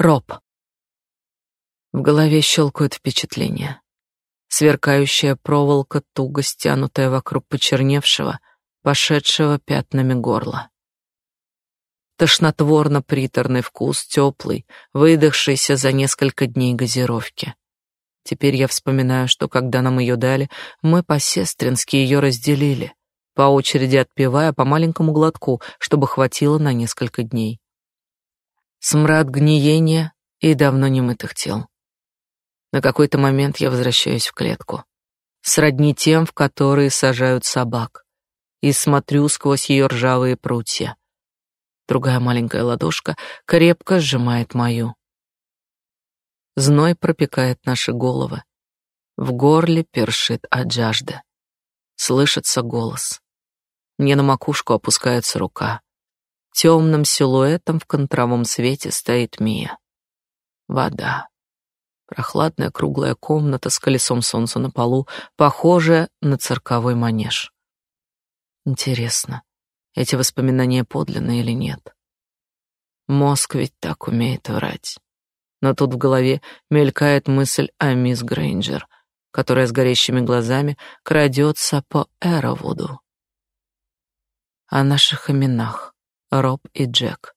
Роб. В голове щелкают впечатления. Сверкающая проволока, туго стянутая вокруг почерневшего, пошедшего пятнами горла. Тошнотворно-приторный вкус, теплый, выдохшийся за несколько дней газировки. Теперь я вспоминаю, что когда нам ее дали, мы по-сестрински ее разделили, по очереди отпивая по маленькому глотку, чтобы хватило на несколько дней. Смрад гниения и давно немытых тел. На какой-то момент я возвращаюсь в клетку, сродни тем, в которые сажают собак, и смотрю сквозь ее ржавые прутья. Другая маленькая ладошка крепко сжимает мою. Зной пропекает наши головы. В горле першит от жажды. Слышится голос. Мне на макушку опускается рука. Темным силуэтом в контровом свете стоит Мия. Вода. Прохладная круглая комната с колесом солнца на полу, похожая на цирковой манеж. Интересно, эти воспоминания подлинные или нет? Мозг ведь так умеет врать. Но тут в голове мелькает мысль о мисс Грейнджер, которая с горящими глазами крадется по Эровуду. О наших именах. Роб и Джек.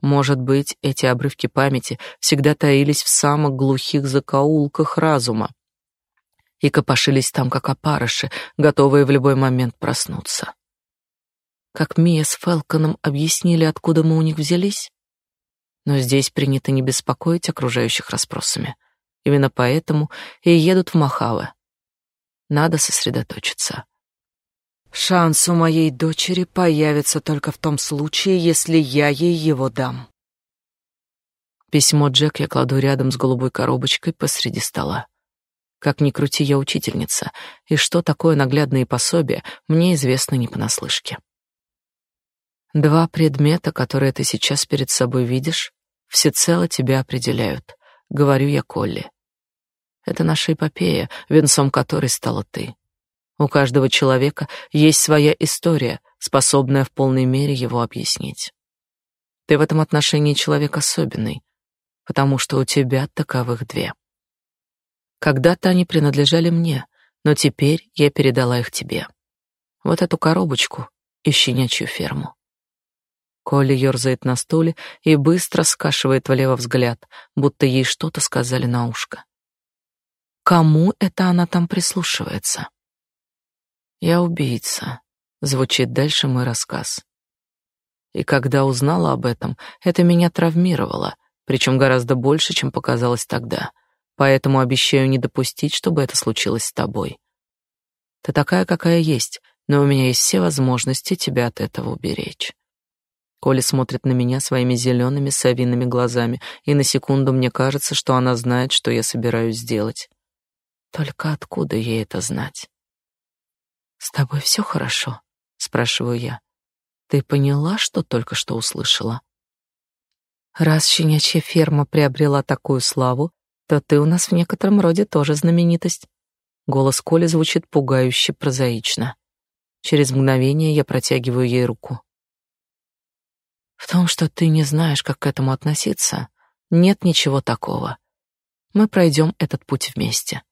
Может быть, эти обрывки памяти всегда таились в самых глухих закоулках разума и копошились там, как опарыши, готовые в любой момент проснуться. Как Мия с Фелконом объяснили, откуда мы у них взялись? Но здесь принято не беспокоить окружающих расспросами. Именно поэтому и едут в Махаве. Надо сосредоточиться. Шанс у моей дочери появится только в том случае, если я ей его дам. Письмо Джек я кладу рядом с голубой коробочкой посреди стола. Как ни крути, я учительница, и что такое наглядные пособия, мне известно не понаслышке. Два предмета, которые ты сейчас перед собой видишь, всецело тебя определяют, говорю я Колли. Это наша эпопея, венцом которой стала ты. У каждого человека есть своя история, способная в полной мере его объяснить. Ты в этом отношении человек особенный, потому что у тебя таковых две. Когда-то они принадлежали мне, но теперь я передала их тебе. Вот эту коробочку и щенячью ферму. Коля ерзает на стуле и быстро скашивает влево взгляд, будто ей что-то сказали на ушко. Кому это она там прислушивается? Я убийца, звучит дальше мой рассказ. И когда узнала об этом, это меня травмировало, причем гораздо больше, чем показалось тогда. Поэтому обещаю не допустить, чтобы это случилось с тобой. Ты такая, какая есть, но у меня есть все возможности тебя от этого уберечь. Коля смотрит на меня своими зелеными совиными глазами, и на секунду мне кажется, что она знает, что я собираюсь сделать. Только откуда ей это знать? «С тобой все хорошо?» — спрашиваю я. «Ты поняла, что только что услышала?» «Раз щенячья ферма приобрела такую славу, то ты у нас в некотором роде тоже знаменитость». Голос Коли звучит пугающе прозаично. Через мгновение я протягиваю ей руку. В том, что ты не знаешь, как к этому относиться, нет ничего такого. Мы пройдем этот путь вместе.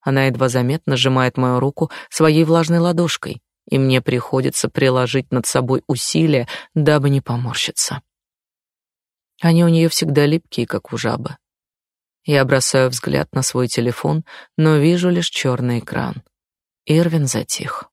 Она едва заметно сжимает мою руку своей влажной ладошкой, и мне приходится приложить над собой усилия, дабы не поморщиться. Они у нее всегда липкие, как у жабы. Я бросаю взгляд на свой телефон, но вижу лишь черный экран. Ирвин затих.